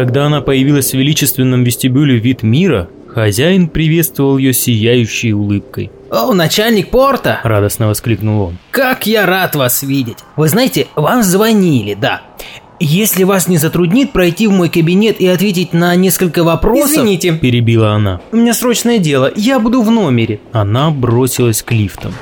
Когда она появилась в величественном вестибюле вид мира, хозяин приветствовал ее сияющей улыбкой. «О, начальник порта!» – радостно воскликнул он. «Как я рад вас видеть! Вы знаете, вам звонили, да. Если вас не затруднит пройти в мой кабинет и ответить на несколько вопросов... Извините, перебила она. У меня срочное дело, я буду в номере. Она бросилась к лифтам.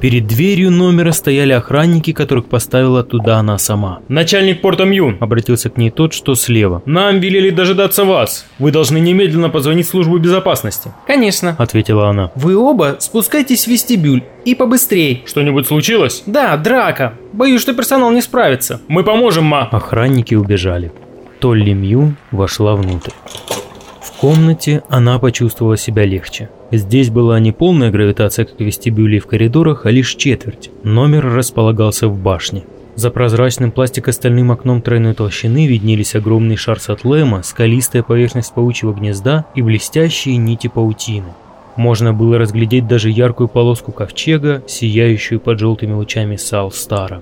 Перед дверью номера стояли охранники, которых поставила туда она сама. «Начальник порта Мьюн», — обратился к ней тот, что слева. «Нам велели дожидаться вас. Вы должны немедленно позвонить в службу безопасности». «Конечно», — ответила она. «Вы оба спускайтесь в вестибюль и побыстрей». «Что-нибудь случилось?» «Да, драка. Боюсь, что персонал не справится». «Мы поможем, ма». Охранники убежали. Толли Мьюн вошла внутрь. В комнате она почувствовала себя легче. Здесь была не полная гравитация, как в вестибюле в коридорах, а лишь четверть. Номер располагался в башне. За прозрачным пластикостальным окном тройной толщины виднелись огромный шар Сатлема, скалистая поверхность паучьего гнезда и блестящие нити паутины. Можно было разглядеть даже яркую полоску ковчега, сияющую под желтыми лучами Сал Стара.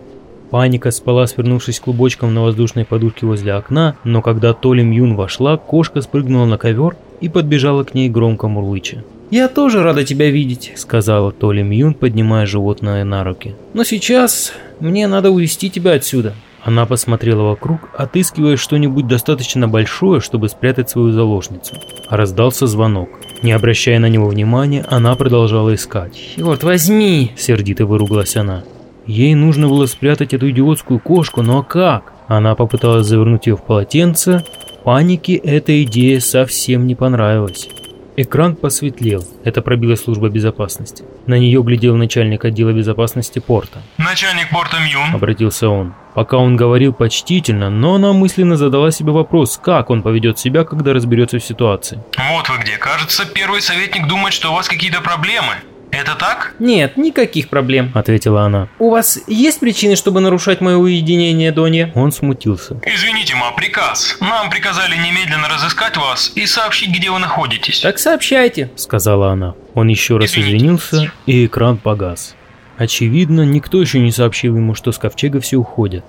Паника спала, свернувшись клубочком на воздушной подушке возле окна, но когда Толим Юн вошла, кошка спрыгнула на ковер и подбежала к ней громко мурлыча. «Я тоже рада тебя видеть», — сказала Толи Мьюн, поднимая животное на руки. «Но сейчас мне надо увести тебя отсюда». Она посмотрела вокруг, отыскивая что-нибудь достаточно большое, чтобы спрятать свою заложницу. Раздался звонок. Не обращая на него внимания, она продолжала искать. «Черт возьми!» – сердито выругалась она. Ей нужно было спрятать эту идиотскую кошку, но как? Она попыталась завернуть ее в полотенце. Панике эта идея совсем не понравилась. Экран посветлел. Это пробила служба безопасности. На нее глядел начальник отдела безопасности порта. «Начальник порта Мьюн», — обратился он. Пока он говорил почтительно, но она мысленно задала себе вопрос, как он поведет себя, когда разберется в ситуации. «Вот вы где. Кажется, первый советник думает, что у вас какие-то проблемы. Это так? Нет, никаких проблем, ответила она. У вас есть причины, чтобы нарушать мое уединение, Донья? Он смутился. Извините, ма, приказ. Нам приказали немедленно разыскать вас и сообщить, где вы находитесь. Так сообщайте, сказала она. Он еще раз Извините. извинился, и экран погас. Очевидно, никто еще не сообщил ему, что с ковчега все уходят.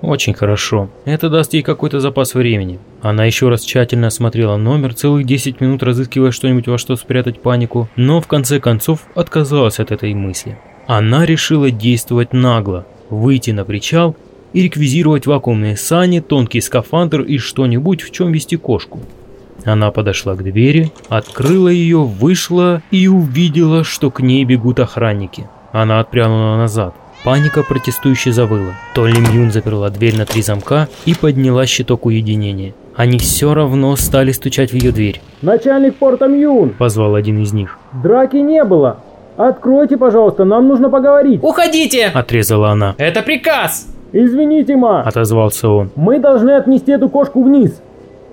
Очень хорошо. Это даст ей какой-то запас времени. Она еще раз тщательно осмотрела номер, целых 10 минут разыскивая что-нибудь во что спрятать панику, но в конце концов отказалась от этой мысли. Она решила действовать нагло, выйти на причал и реквизировать вакуумные сани, тонкий скафандр и что-нибудь, в чем вести кошку. Она подошла к двери, открыла ее, вышла и увидела, что к ней бегут охранники. Она отпрянула назад. Паника протестующе завыла. Толли Мьюн заперла дверь на три замка и подняла щиток уединения. Они все равно стали стучать в ее дверь. «Начальник порта Мьюн!» – позвал один из них. «Драки не было! Откройте, пожалуйста, нам нужно поговорить!» «Уходите!» – отрезала она. «Это приказ!» «Извините, ма!» – отозвался он. «Мы должны отнести эту кошку вниз!»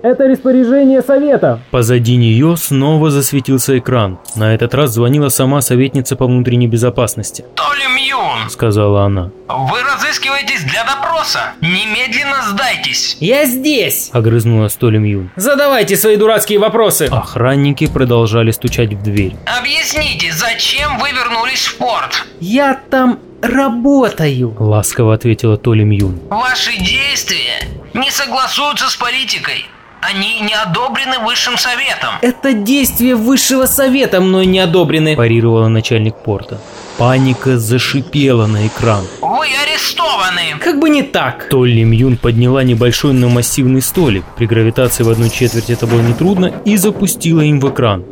Это распоряжение совета. Позади нее снова засветился экран. На этот раз звонила сама советница по внутренней безопасности. Толи Мьюн, сказала она. Вы разыскиваетесь для допроса. Немедленно сдайтесь. Я здесь, огрызнулась Толи Мьюн. Задавайте свои дурацкие вопросы. Охранники продолжали стучать в дверь. Объясните, зачем вы вернулись в порт? Я там работаю, ласково ответила Толи Мьюн. Ваши действия не согласуются с политикой. Они не одобрены высшим советом. Это действия высшего совета мной не одобрены, парировала начальник порта. Паника зашипела на экран. Вы арестованы! Как бы не так. Толли Мьюн подняла небольшой, но массивный столик. При гравитации в одну четверть это было нетрудно и запустила им в экран.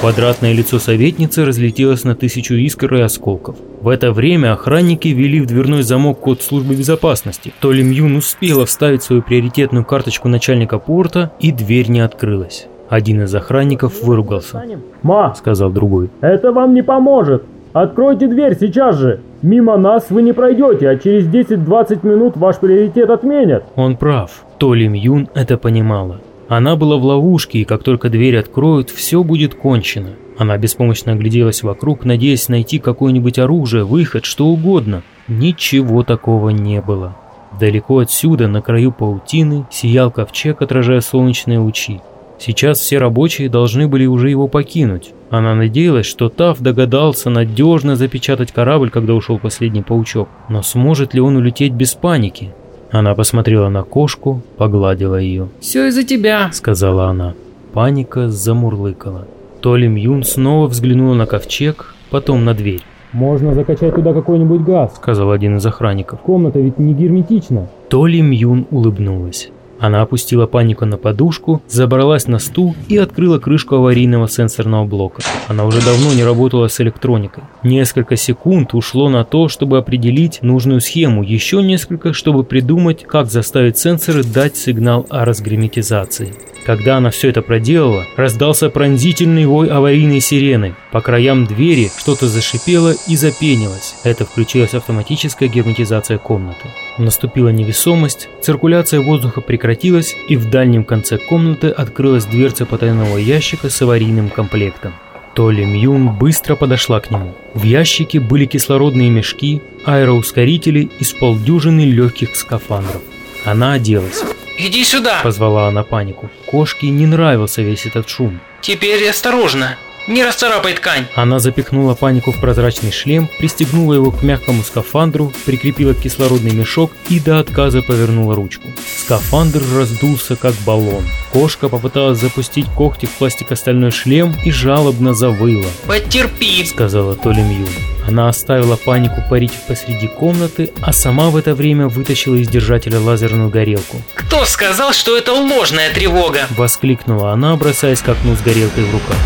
Квадратное лицо советницы разлетелось на тысячу искр и осколков. В это время охранники ввели в дверной замок код службы безопасности. То ли Мьюн успела вставить свою приоритетную карточку начальника порта, и дверь не открылась. Один из охранников выругался. «Ма!» – сказал другой. «Это вам не поможет! Откройте дверь сейчас же! Мимо нас вы не пройдете, а через 10-20 минут ваш приоритет отменят!» Он прав. Толи Мьюн это понимала. Она была в ловушке, и как только дверь откроют, все будет кончено. Она беспомощно огляделась вокруг, надеясь найти какое-нибудь оружие, выход, что угодно. Ничего такого не было. Далеко отсюда, на краю паутины, сиял ковчег, отражая солнечные лучи. Сейчас все рабочие должны были уже его покинуть. Она надеялась, что Тав догадался надежно запечатать корабль, когда ушел последний паучок. Но сможет ли он улететь без паники? Она посмотрела на кошку, погладила ее. «Все из-за тебя», — сказала она. Паника замурлыкала. Толи Мьюн снова взглянула на ковчег, потом на дверь. «Можно закачать туда какой-нибудь газ», — сказал один из охранников. «Комната ведь не герметична». Толи Мьюн улыбнулась. Она опустила панику на подушку, забралась на стул и открыла крышку аварийного сенсорного блока. Она уже давно не работала с электроникой. Несколько секунд ушло на то, чтобы определить нужную схему, еще несколько, чтобы придумать, как заставить сенсоры дать сигнал о разгерметизации. Когда она все это проделала, раздался пронзительный вой аварийной сирены. По краям двери что-то зашипело и запенилось. Это включилась автоматическая герметизация комнаты. Наступила невесомость, циркуляция воздуха прекратилась, и в дальнем конце комнаты открылась дверца потайного ящика с аварийным комплектом. Толи Мьюн быстро подошла к нему. В ящике были кислородные мешки, аэроускорители и с полдюжины легких скафандров. Она оделась. «Иди сюда!» – позвала она панику. Кошке не нравился весь этот шум. «Теперь осторожно! Не расцарапай ткань!» Она запихнула панику в прозрачный шлем, пристегнула его к мягкому скафандру, прикрепила кислородный мешок и до отказа повернула ручку. Скафандр раздулся как баллон. Кошка попыталась запустить когти в пластикостальной шлем и жалобно завыла. «Потерпи!» – сказала Толи Мью. Она оставила панику парить посреди комнаты, а сама в это время вытащила из держателя лазерную горелку. «Кто сказал, что это ложная тревога?» Воскликнула она, бросаясь к окну с горелкой в руках.